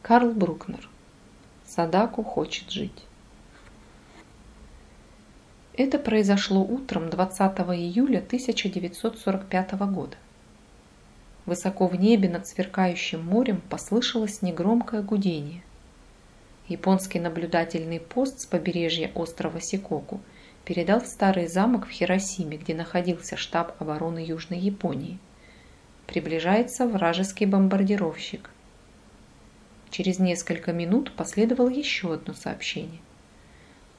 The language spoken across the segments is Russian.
Карл Брукнер. Садаку хочет жить. Это произошло утром 20 июля 1945 года. Высоко в небе над сверкающим морем послышалось негромкое гудение. Японский наблюдательный пост с побережья острова Сикоку передал в старый замок в Хиросиме, где находился штаб обороны Южной Японии. Приближается вражеский бомбардировщик. Через несколько минут последовало еще одно сообщение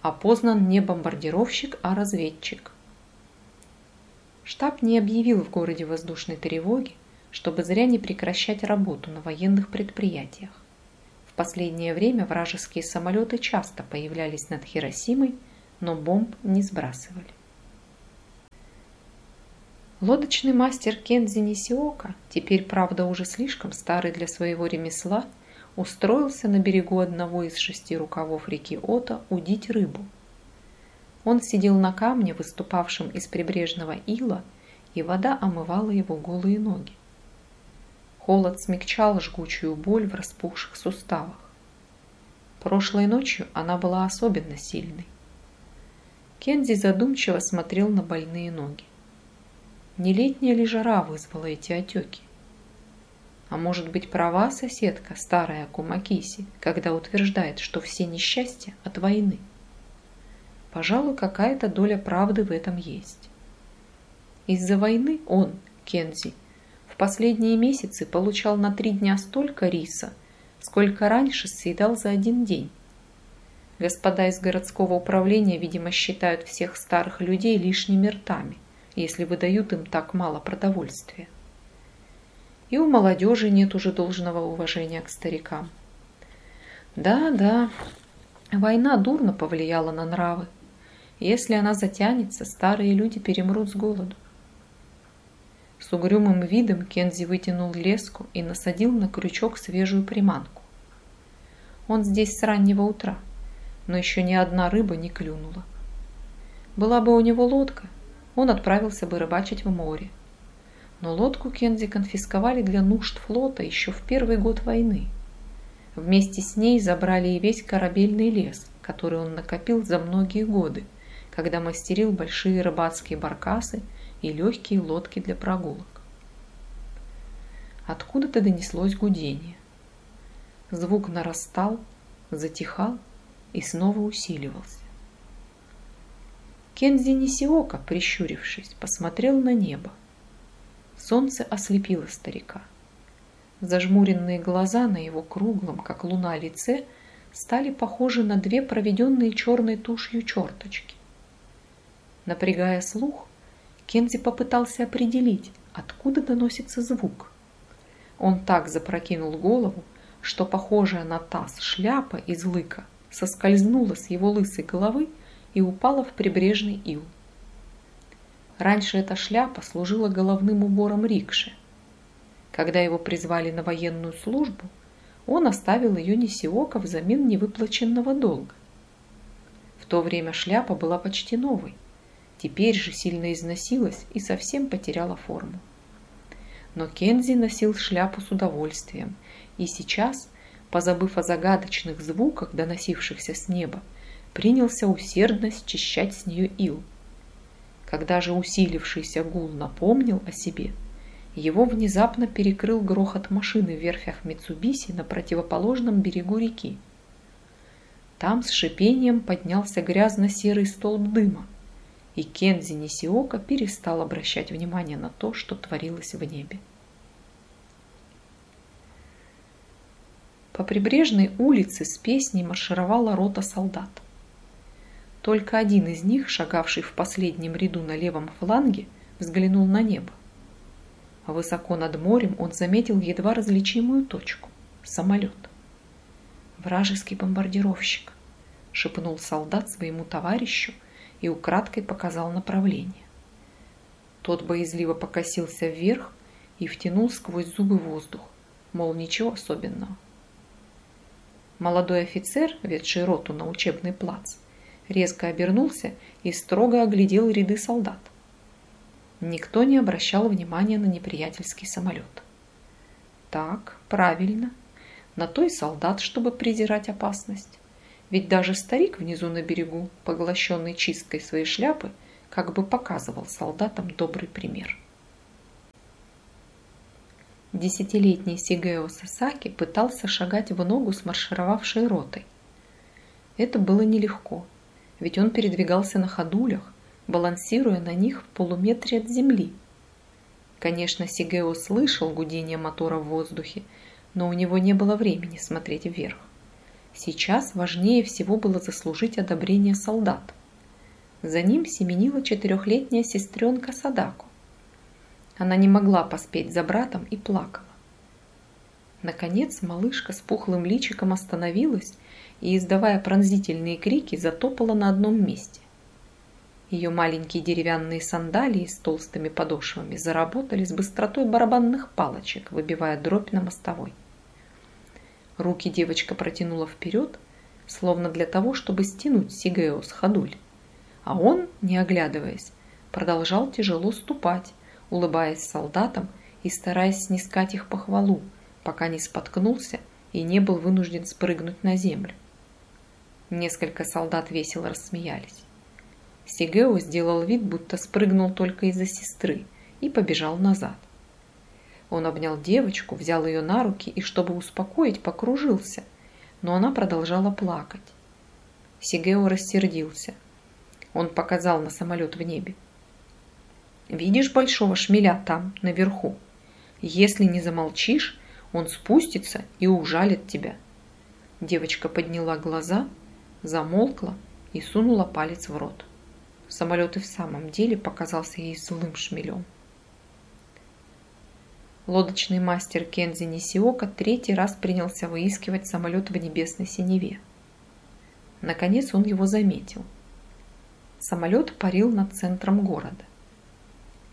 опознан не бомбардировщик, а разведчик. Штаб не объявил в городе воздушной тревоги, чтобы зря не прекращать работу на военных предприятиях. В последнее время вражеские самолеты часто появлялись над Хиросимой, но бомб не сбрасывали. Лодочный мастер Кензи Нисиока, теперь, правда, уже слишком старый для своего ремесла, устроился на берегу одного из шести рукавов реки Ота удить рыбу. Он сидел на камне, выступавшем из прибрежного ила, и вода омывала его голые ноги. Холод смягчал жгучую боль в распухших суставах. Прошлой ночью она была особенно сильной. Кензи задумчиво смотрел на больные ноги. Не летняя ли жара вызвала эти отеки? А может быть права соседка, старая Кумакиси, когда утверждает, что все несчастья от войны? Пожалуй, какая-то доля правды в этом есть. Из-за войны он, Кензи, в последние месяцы получал на три дня столько риса, сколько раньше съедал за один день. Господа из городского управления, видимо, считают всех старых людей лишними ртами, если выдают им так мало продовольствия и у молодежи нет уже должного уважения к старикам. Да, да, война дурно повлияла на нравы. Если она затянется, старые люди перемрут с голоду. С угрюмым видом Кензи вытянул леску и насадил на крючок свежую приманку. Он здесь с раннего утра, но еще ни одна рыба не клюнула. Была бы у него лодка, он отправился бы рыбачить в море но лодку Кензи конфисковали для нужд флота еще в первый год войны. Вместе с ней забрали и весь корабельный лес, который он накопил за многие годы, когда мастерил большие рыбацкие баркасы и легкие лодки для прогулок. Откуда-то донеслось гудение. Звук нарастал, затихал и снова усиливался. Кензи Нисиока, прищурившись, посмотрел на небо. Солнце ослепило старика. Зажмуренные глаза на его круглом, как луна, лице стали похожи на две проведенные черной тушью черточки. Напрягая слух, Кензи попытался определить, откуда доносится звук. Он так запрокинул голову, что похожая на таз шляпа из лыка соскользнула с его лысой головы и упала в прибрежный ил. Раньше эта шляпа служила головным убором рикши. Когда его призвали на военную службу, он оставил ее Нисиока взамен невыплаченного долга. В то время шляпа была почти новой, теперь же сильно износилась и совсем потеряла форму. Но Кензи носил шляпу с удовольствием, и сейчас, позабыв о загадочных звуках, доносившихся с неба, принялся усердно счищать с нее ил – когда же усилившийся гул напомнил о себе, его внезапно перекрыл грохот машины в верфях Митсубиси на противоположном берегу реки. Там с шипением поднялся грязно-серый столб дыма, и Кензи Нисиока перестал обращать внимание на то, что творилось в небе. По прибрежной улице с песней маршировала рота солдат. Только один из них, шагавший в последнем ряду на левом фланге, взглянул на небо. Высоко над морем он заметил едва различимую точку – самолет. «Вражеский бомбардировщик», – шепнул солдат своему товарищу и украдкой показал направление. Тот боязливо покосился вверх и втянул сквозь зубы воздух, мол, ничего особенного. Молодой офицер, ведший роту на учебный плац, резко обернулся и строго оглядел ряды солдат. Никто не обращал внимания на неприятельский самолет. Так, правильно. на то и солдат, чтобы презирать опасность. Ведь даже старик внизу на берегу, поглощенный чисткой своей шляпы, как бы показывал солдатам добрый пример. Десятилетний Сигео Сасаки пытался шагать в ногу с маршировавшей ротой. Это было нелегко, ведь он передвигался на ходулях, балансируя на них в полуметре от земли. Конечно, Сигео слышал гудение мотора в воздухе, но у него не было времени смотреть вверх. Сейчас важнее всего было заслужить одобрение солдат. За ним семенила четырехлетняя сестренка Садаку. Она не могла поспеть за братом и плакала. Наконец малышка с пухлым личиком остановилась и, издавая пронзительные крики, затопала на одном месте. Ее маленькие деревянные сандалии с толстыми подошвами заработали с быстротой барабанных палочек, выбивая дробь на мостовой. Руки девочка протянула вперед, словно для того, чтобы стянуть Сигео с ходуль. А он, не оглядываясь, продолжал тяжело ступать, улыбаясь солдатам и стараясь снискать их похвалу, пока не споткнулся и не был вынужден спрыгнуть на землю. Несколько солдат весело рассмеялись. Сигео сделал вид, будто спрыгнул только из-за сестры и побежал назад. Он обнял девочку, взял ее на руки и, чтобы успокоить, покружился, но она продолжала плакать. Сигео рассердился. Он показал на самолет в небе. Видишь большого шмеля там, наверху? Если не замолчишь, он спустится и ужалит тебя. Девочка подняла глаза, замолкла и сунула палец в рот. Самолет и в самом деле показался ей злым шмелем. Лодочный мастер Кензи Нисиока третий раз принялся выискивать самолет в небесной синеве. Наконец он его заметил. Самолет парил над центром города.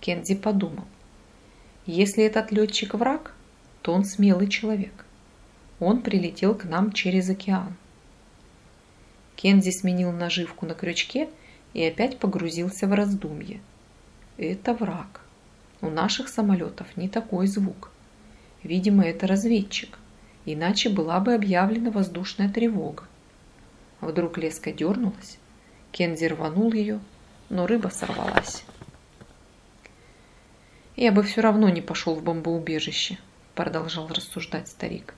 Кензи подумал, если этот летчик враг, то он смелый человек. Он прилетел к нам через океан. Кензи сменил наживку на крючке и опять погрузился в раздумье. Это враг. У наших самолетов не такой звук. Видимо, это разведчик, иначе была бы объявлена воздушная тревога. Вдруг леска дернулась, Кензи рванул ее, но рыба сорвалась. «Я бы все равно не пошел в бомбоубежище», — продолжал рассуждать старик.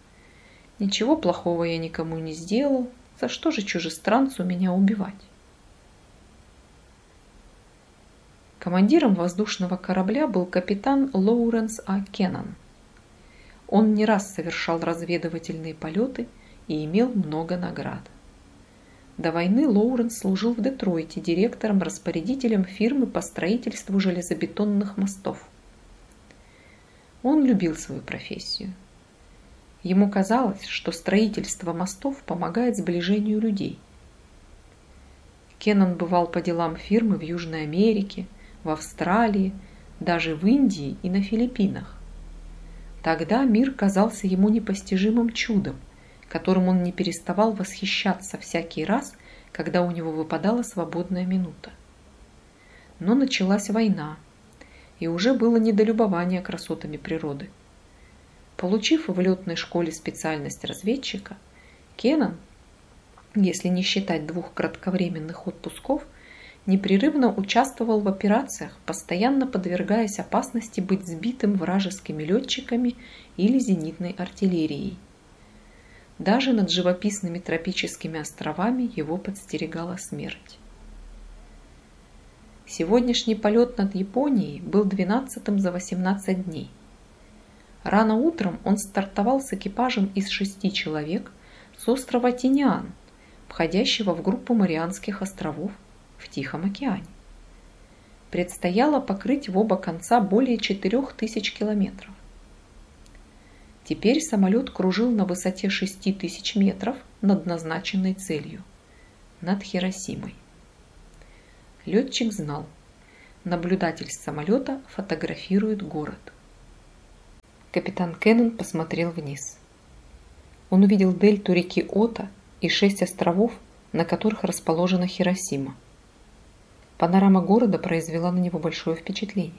«Ничего плохого я никому не сделал, за что же чужестранцу меня убивать?» Командиром воздушного корабля был капитан Лоуренс А. Кеннон. Он не раз совершал разведывательные полеты и имел много наград. До войны Лоуренс служил в Детройте директором-распорядителем фирмы по строительству железобетонных мостов. Он любил свою профессию. Ему казалось, что строительство мостов помогает сближению людей. Кеннон бывал по делам фирмы в Южной Америке, в Австралии, даже в Индии и на Филиппинах. Тогда мир казался ему непостижимым чудом, которым он не переставал восхищаться всякий раз, когда у него выпадала свободная минута. Но началась война, и уже было недолюбование красотами природы. Получив в летной школе специальность разведчика, Кеннон, если не считать двух кратковременных отпусков, непрерывно участвовал в операциях, постоянно подвергаясь опасности быть сбитым вражескими летчиками или зенитной артиллерией. Даже над живописными тропическими островами его подстерегала смерть. Сегодняшний полет над Японией был 12-м за 18 дней. Рано утром он стартовал с экипажем из шести человек с острова Тиниан, входящего в группу Марианских островов в Тихом океане. Предстояло покрыть в оба конца более 4000 километров. Теперь самолет кружил на высоте 6000 метров над назначенной целью – над Хиросимой. Летчик знал, наблюдатель с самолета фотографирует город. Капитан Кеннон посмотрел вниз. Он увидел дельту реки Ота и шесть островов, на которых расположена Хиросима. Панорама города произвела на него большое впечатление.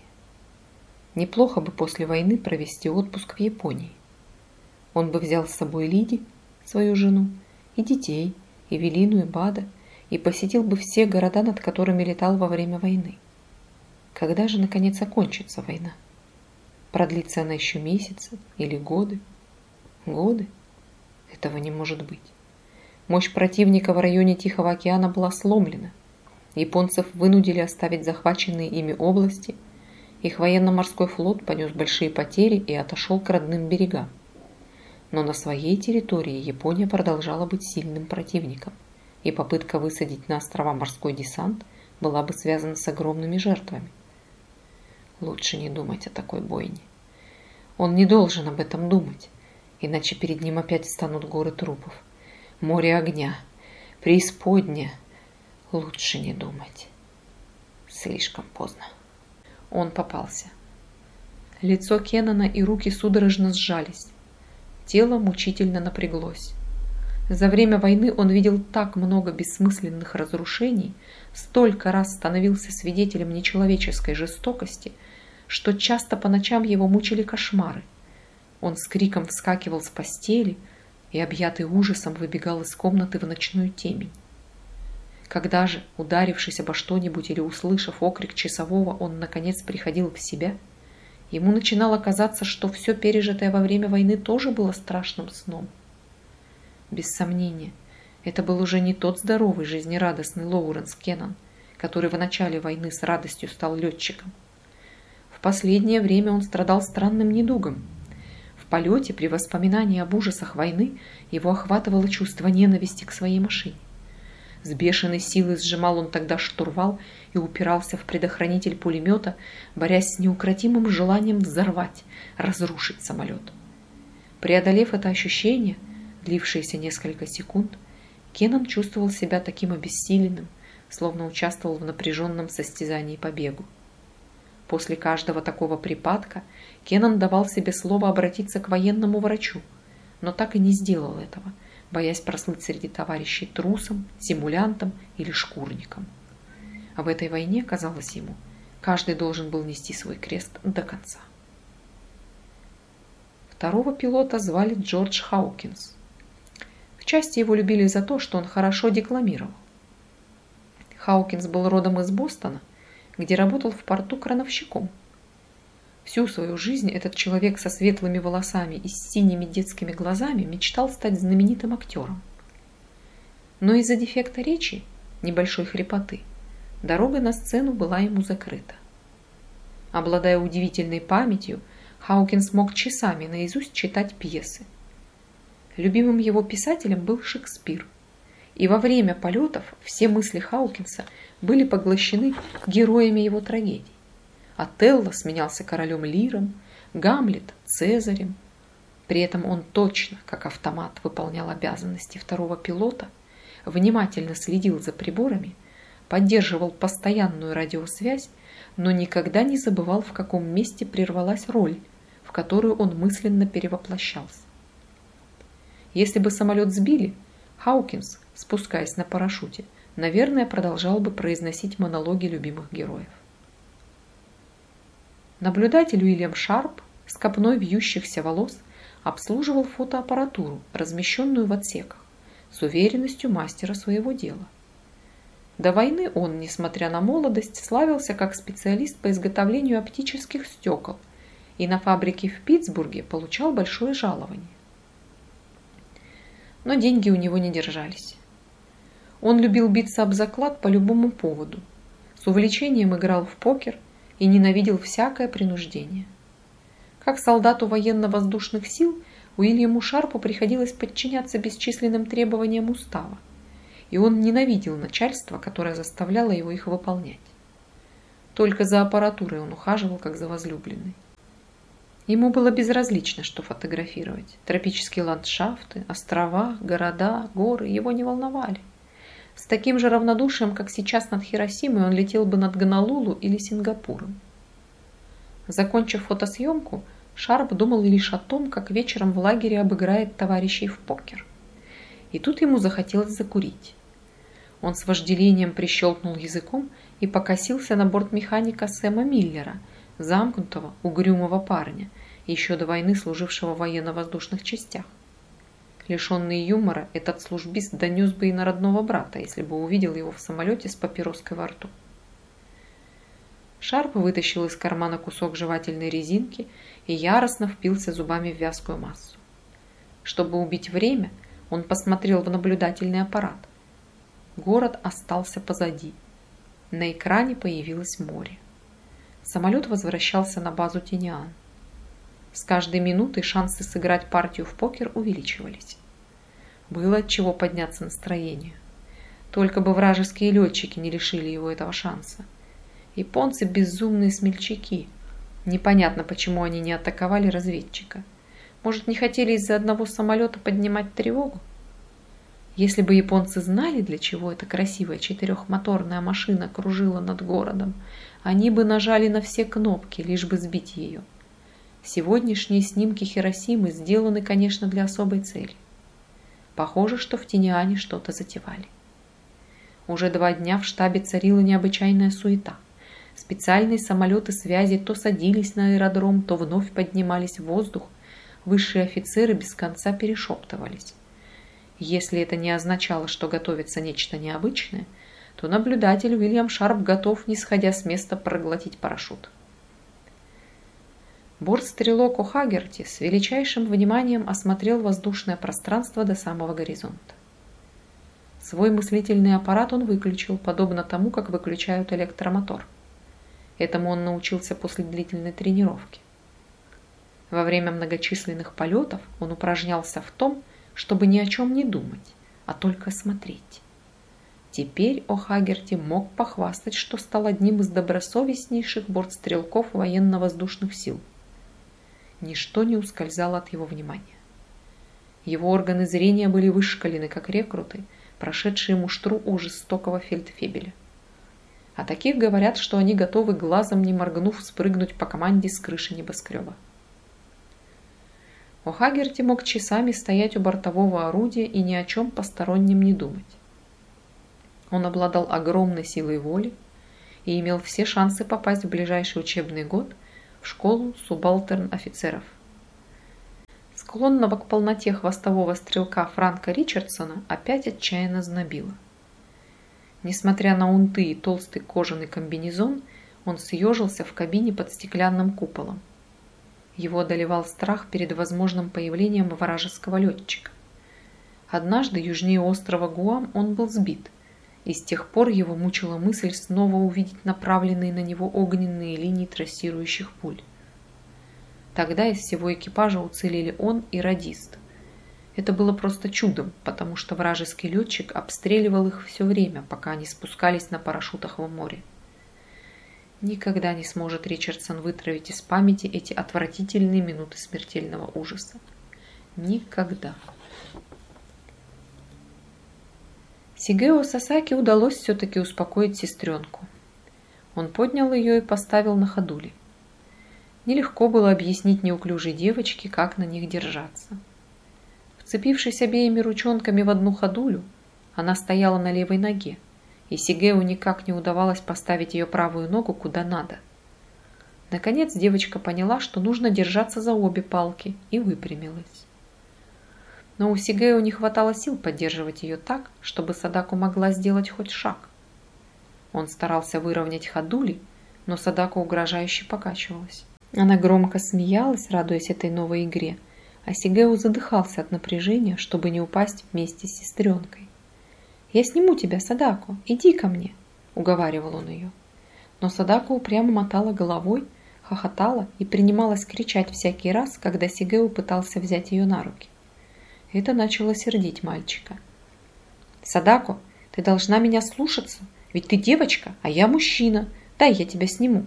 Неплохо бы после войны провести отпуск в Японии. Он бы взял с собой Лиди, свою жену, и детей, Эвелину и Бада, и посетил бы все города, над которыми летал во время войны. Когда же, наконец, окончится война? Продлится она еще месяцы или годы? Годы? Этого не может быть. Мощь противника в районе Тихого океана была сломлена. Японцев вынудили оставить захваченные ими области. Их военно-морской флот понес большие потери и отошел к родным берегам. Но на своей территории Япония продолжала быть сильным противником, и попытка высадить на острова морской десант была бы связана с огромными жертвами. Лучше не думать о такой бойне. Он не должен об этом думать, иначе перед ним опять встанут горы трупов. Море огня, преисподня. Лучше не думать. Слишком поздно. Он попался. Лицо Кеннона и руки судорожно сжались. Тело мучительно напряглось. За время войны он видел так много бессмысленных разрушений, столько раз становился свидетелем нечеловеческой жестокости, что часто по ночам его мучили кошмары. Он с криком вскакивал с постели и, объятый ужасом, выбегал из комнаты в ночную темень. Когда же, ударившись обо что-нибудь или услышав окрик часового, он, наконец, приходил в себя – Ему начинало казаться, что все пережитое во время войны тоже было страшным сном. Без сомнения, это был уже не тот здоровый, жизнерадостный Лоуренс Кеннон, который в начале войны с радостью стал летчиком. В последнее время он страдал странным недугом. В полете при воспоминании об ужасах войны его охватывало чувство ненависти к своей машине. С бешеной силой сжимал он тогда штурвал и упирался в предохранитель пулемета, борясь с неукротимым желанием взорвать, разрушить самолет. Преодолев это ощущение, длившееся несколько секунд, Кеннон чувствовал себя таким обессиленным, словно участвовал в напряженном состязании по бегу. После каждого такого припадка Кеннон давал себе слово обратиться к военному врачу, но так и не сделал этого – боясь прослыть среди товарищей трусом, симулянтом или шкурником. А в этой войне, казалось ему, каждый должен был нести свой крест до конца. Второго пилота звали Джордж Хаукинс. В части его любили за то, что он хорошо декламировал. Хаукинс был родом из Бостона, где работал в порту крановщиком – Всю свою жизнь этот человек со светлыми волосами и с синими детскими глазами мечтал стать знаменитым актером. Но из-за дефекта речи, небольшой хрипоты, дорога на сцену была ему закрыта. Обладая удивительной памятью, Хаукин смог часами наизусть читать пьесы. Любимым его писателем был Шекспир. И во время полетов все мысли Хаукинса были поглощены героями его трагедий. Отелло сменялся королем Лиром, Гамлет – Цезарем. При этом он точно, как автомат, выполнял обязанности второго пилота, внимательно следил за приборами, поддерживал постоянную радиосвязь, но никогда не забывал, в каком месте прервалась роль, в которую он мысленно перевоплощался. Если бы самолет сбили, Хаукинс, спускаясь на парашюте, наверное, продолжал бы произносить монологи любимых героев. Наблюдатель Уильям Шарп с копной вьющихся волос обслуживал фотоаппаратуру, размещенную в отсеках, с уверенностью мастера своего дела. До войны он, несмотря на молодость, славился как специалист по изготовлению оптических стекол и на фабрике в Питтсбурге получал большое жалование. Но деньги у него не держались. Он любил биться об заклад по любому поводу, с увлечением играл в покер – и ненавидел всякое принуждение. Как солдату военно-воздушных сил, Уильяму Шарпу приходилось подчиняться бесчисленным требованиям устава, и он ненавидел начальство, которое заставляло его их выполнять. Только за аппаратурой он ухаживал, как за возлюбленной. Ему было безразлично, что фотографировать. Тропические ландшафты, острова, города, горы его не волновали. С таким же равнодушием, как сейчас над Хиросимой, он летел бы над Гонолулу или Сингапуром. Закончив фотосъемку, Шарп думал лишь о том, как вечером в лагере обыграет товарищей в покер. И тут ему захотелось закурить. Он с вожделением прищелкнул языком и покосился на борт механика Сэма Миллера, замкнутого, угрюмого парня, еще до войны служившего в военно-воздушных частях. Лишенный юмора, этот службист донес бы и на родного брата, если бы увидел его в самолете с папироской во рту. Шарп вытащил из кармана кусок жевательной резинки и яростно впился зубами в вязкую массу. Чтобы убить время, он посмотрел в наблюдательный аппарат. Город остался позади. На экране появилось море. Самолет возвращался на базу Тиниан. С каждой минутой шансы сыграть партию в покер увеличивались. Было от чего подняться настроению. Только бы вражеские летчики не лишили его этого шанса. Японцы безумные смельчаки. Непонятно, почему они не атаковали разведчика. Может, не хотели из-за одного самолета поднимать тревогу? Если бы японцы знали, для чего эта красивая четырехмоторная машина кружила над городом, они бы нажали на все кнопки, лишь бы сбить ее. Сегодняшние снимки Хиросимы сделаны, конечно, для особой цели. Похоже, что в Тиниане что-то затевали. Уже два дня в штабе царила необычайная суета. Специальные самолеты связи то садились на аэродром, то вновь поднимались в воздух. Высшие офицеры без конца перешептывались. Если это не означало, что готовится нечто необычное, то наблюдатель Уильям Шарп готов, не сходя с места, проглотить парашют. Бортстрелок О'Хагерти с величайшим вниманием осмотрел воздушное пространство до самого горизонта. Свой мыслительный аппарат он выключил, подобно тому, как выключают электромотор. Этому он научился после длительной тренировки. Во время многочисленных полетов он упражнялся в том, чтобы ни о чем не думать, а только смотреть. Теперь О'Хагерти мог похвастать, что стал одним из добросовестнейших бортстрелков военно-воздушных сил – Ничто не ускользало от его внимания. Его органы зрения были вышкалены, как рекруты, прошедшие муштру у жестокого фельдфебеля. О таких говорят, что они готовы глазом не моргнув спрыгнуть по команде с крыши небоскреба. О'Хагерти мог часами стоять у бортового орудия и ни о чем постороннем не думать. Он обладал огромной силой воли и имел все шансы попасть в ближайший учебный год – в школу субалтерн-офицеров. Склонного к полноте хвостового стрелка Франка Ричардсона опять отчаянно знобило. Несмотря на унты и толстый кожаный комбинезон, он съежился в кабине под стеклянным куполом. Его одолевал страх перед возможным появлением вражеского летчика. Однажды южнее острова Гуам он был сбит – и с тех пор его мучила мысль снова увидеть направленные на него огненные линии трассирующих пуль. Тогда из всего экипажа уцелели он и радист. Это было просто чудом, потому что вражеский летчик обстреливал их все время, пока они спускались на парашютах в море. Никогда не сможет Ричардсон вытравить из памяти эти отвратительные минуты смертельного ужаса. Никогда. Сигео Сасаки удалось все-таки успокоить сестренку. Он поднял ее и поставил на ходули. Нелегко было объяснить неуклюжей девочке, как на них держаться. Вцепившись обеими ручонками в одну ходулю, она стояла на левой ноге, и Сигео никак не удавалось поставить ее правую ногу куда надо. Наконец девочка поняла, что нужно держаться за обе палки, и выпрямилась но у Сигео не хватало сил поддерживать ее так, чтобы Садаку могла сделать хоть шаг. Он старался выровнять ходули, но Садаку угрожающе покачивалась. Она громко смеялась, радуясь этой новой игре, а Сигео задыхался от напряжения, чтобы не упасть вместе с сестренкой. «Я сниму тебя, Садаку, иди ко мне», — уговаривал он ее. Но Садаку упрямо мотала головой, хохотала и принималась кричать всякий раз, когда Сигео пытался взять ее на руки. Это начало сердить мальчика. «Садако, ты должна меня слушаться, ведь ты девочка, а я мужчина. Дай я тебя сниму».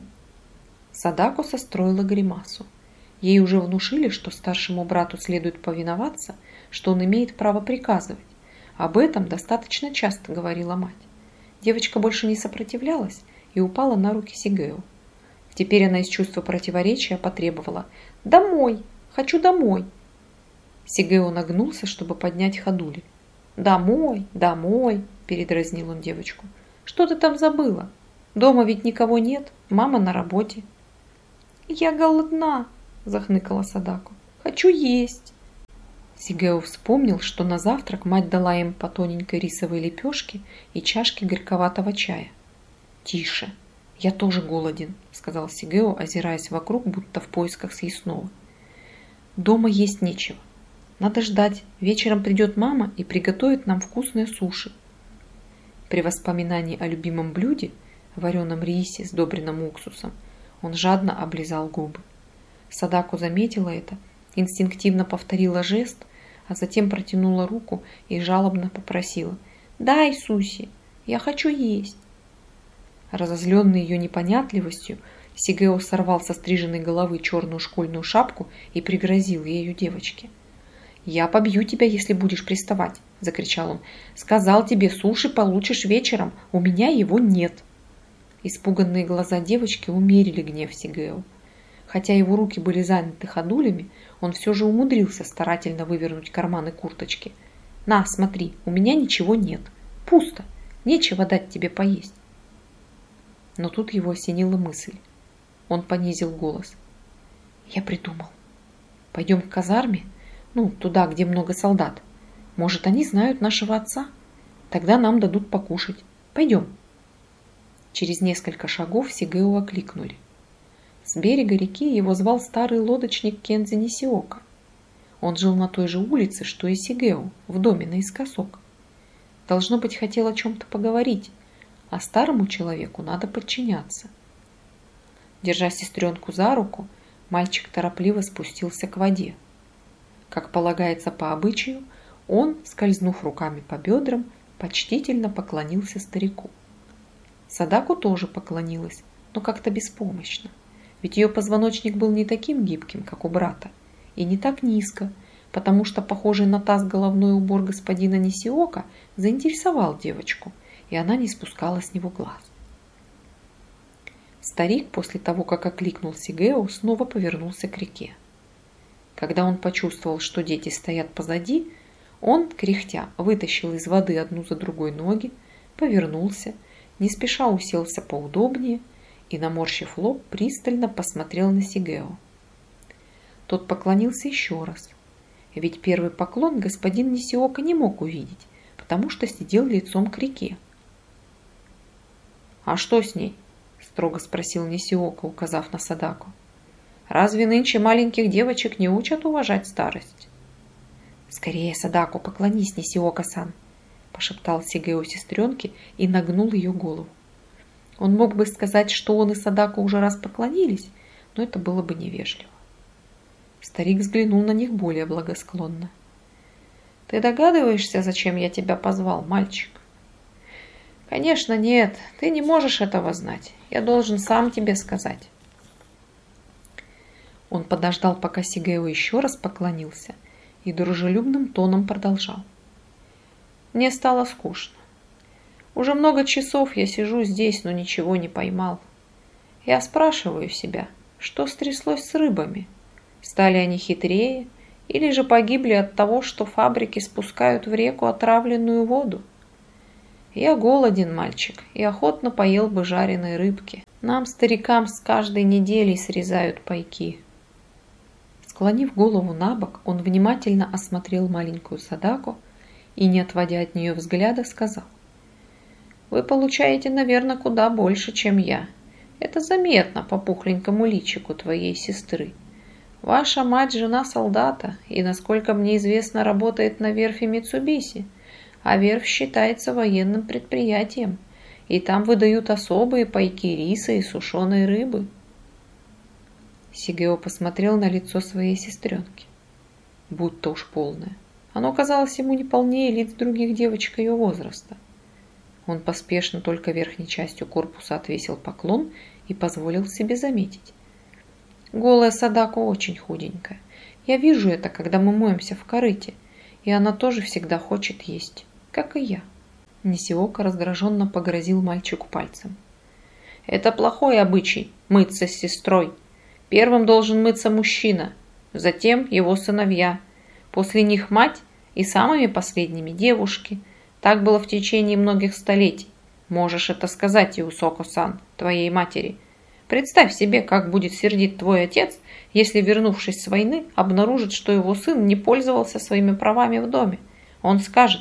Садако состроила гримасу. Ей уже внушили, что старшему брату следует повиноваться, что он имеет право приказывать. Об этом достаточно часто говорила мать. Девочка больше не сопротивлялась и упала на руки Сигео. Теперь она из чувства противоречия потребовала «Домой! Хочу домой!» Сигео нагнулся, чтобы поднять ходули. «Домой, домой!» – передразнил он девочку. «Что ты там забыла? Дома ведь никого нет, мама на работе». «Я голодна!» – захныкала Садако. «Хочу есть!» Сигео вспомнил, что на завтрак мать дала им по тоненькой рисовой лепешке и чашке горьковатого чая. «Тише! Я тоже голоден», – сказал Сигео, озираясь вокруг, будто в поисках съестного. «Дома есть нечего. Надо ждать. Вечером придет мама и приготовит нам вкусные суши». При воспоминании о любимом блюде, вареном рисе, сдобренном уксусом, он жадно облизал губы. Садаку заметила это, инстинктивно повторила жест – а затем протянула руку и жалобно попросила «Дай, Суси, я хочу есть». Разозленный ее непонятливостью, Сигео сорвал со стриженной головы черную школьную шапку и пригрозил ею девочке. «Я побью тебя, если будешь приставать!» – закричал он. «Сказал тебе, суши получишь вечером, у меня его нет!» Испуганные глаза девочки умерили гнев Сигео. Хотя его руки были заняты ходулями, он все же умудрился старательно вывернуть карманы курточки. «На, смотри, у меня ничего нет. Пусто. Нечего дать тебе поесть». Но тут его осенила мысль. Он понизил голос. «Я придумал. Пойдем к казарме? Ну, туда, где много солдат. Может, они знают нашего отца? Тогда нам дадут покушать. Пойдем». Через несколько шагов Сигео окликнули. С берега реки его звал старый лодочник Кензи Нисиока. Он жил на той же улице, что и Сигео, в доме наискосок. Должно быть, хотел о чем-то поговорить, а старому человеку надо подчиняться. Держа сестренку за руку, мальчик торопливо спустился к воде. Как полагается по обычаю, он, скользнув руками по бедрам, почтительно поклонился старику. Садаку тоже поклонилась, но как-то беспомощно ведь ее позвоночник был не таким гибким, как у брата, и не так низко, потому что похожий на таз головной убор господина Нисиока заинтересовал девочку, и она не спускала с него глаз. Старик после того, как окликнул Сигео, снова повернулся к реке. Когда он почувствовал, что дети стоят позади, он, кряхтя, вытащил из воды одну за другой ноги, повернулся, не спеша уселся поудобнее – и, наморщив лоб, пристально посмотрел на Сигео. Тот поклонился еще раз, ведь первый поклон господин Нисиока не мог увидеть, потому что сидел лицом к реке. «А что с ней?» – строго спросил Нисиока, указав на Садаку. «Разве нынче маленьких девочек не учат уважать старость?» «Скорее, Садаку, поклонись, Нисиока-сан!» – пошептал Сигео сестренке и нагнул ее голову. Он мог бы сказать, что он и Садако уже раз поклонились, но это было бы невежливо. Старик взглянул на них более благосклонно. «Ты догадываешься, зачем я тебя позвал, мальчик?» «Конечно нет, ты не можешь этого знать. Я должен сам тебе сказать». Он подождал, пока Сигео еще раз поклонился, и дружелюбным тоном продолжал. «Мне стало скучно. Уже много часов я сижу здесь, но ничего не поймал. Я спрашиваю себя, что стряслось с рыбами? Стали они хитрее или же погибли от того, что фабрики спускают в реку отравленную воду? Я голоден, мальчик, и охотно поел бы жареной рыбки. Нам, старикам, с каждой неделей срезают пайки. Склонив голову на бок, он внимательно осмотрел маленькую Садаку и, не отводя от нее взгляда, сказал – вы получаете, наверное, куда больше, чем я. Это заметно по пухленькому личику твоей сестры. Ваша мать – жена солдата, и, насколько мне известно, работает на верфи Митсубиси, а верфь считается военным предприятием, и там выдают особые пайки риса и сушеной рыбы. Сигео посмотрел на лицо своей сестренки. Будь-то уж полное. Оно казалось ему не полнее лиц других девочек ее возраста. Он поспешно только верхней частью корпуса отвесил поклон и позволил себе заметить. Голая Садако очень худенькая. Я вижу это, когда мы моемся в корыте, и она тоже всегда хочет есть, как и я. Нисиока раздраженно погрозил мальчику пальцем. Это плохой обычай – мыться с сестрой. Первым должен мыться мужчина, затем его сыновья, после них мать и самыми последними девушки – так было в течение многих столетий. Можешь это сказать Иусоко-сан, твоей матери. Представь себе, как будет сердить твой отец, если, вернувшись с войны, обнаружит, что его сын не пользовался своими правами в доме. Он скажет,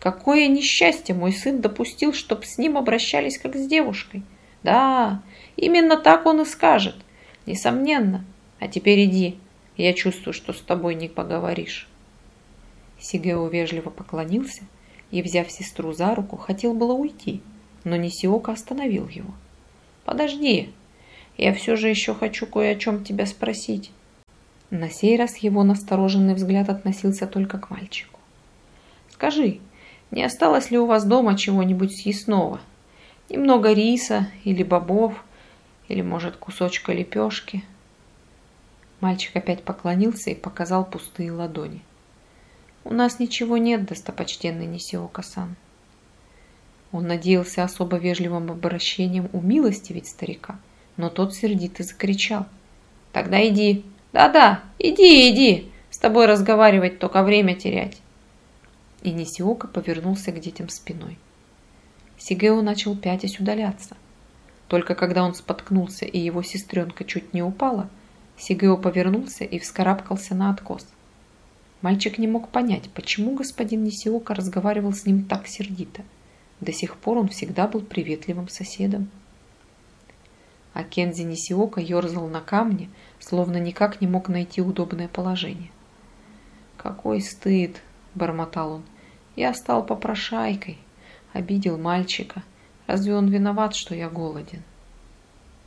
какое несчастье мой сын допустил, чтоб с ним обращались как с девушкой. Да, именно так он и скажет, несомненно. А теперь иди, я чувствую, что с тобой не поговоришь. Сигео вежливо поклонился и, взяв сестру за руку, хотел было уйти, но Нисиока остановил его. «Подожди, я все же еще хочу кое о чем тебя спросить». На сей раз его настороженный взгляд относился только к мальчику. «Скажи, не осталось ли у вас дома чего-нибудь съестного? Немного риса или бобов, или, может, кусочка лепешки?» Мальчик опять поклонился и показал пустые ладони. «У нас ничего нет, достопочтенный Нисиока-сан». Он надеялся особо вежливым обращением умилостивить старика, но тот сердито закричал. «Тогда иди! Да-да, иди, иди! С тобой разговаривать, только время терять!» И Нисиока повернулся к детям спиной. Сигео начал пятясь удаляться. Только когда он споткнулся и его сестренка чуть не упала, Сигео повернулся и вскарабкался на откос. Мальчик не мог понять, почему господин Нисиока разговаривал с ним так сердито. До сих пор он всегда был приветливым соседом. А Кензи Нисиока ерзал на камне, словно никак не мог найти удобное положение. «Какой стыд!» – бормотал он. «Я стал попрошайкой, обидел мальчика. Разве он виноват, что я голоден?»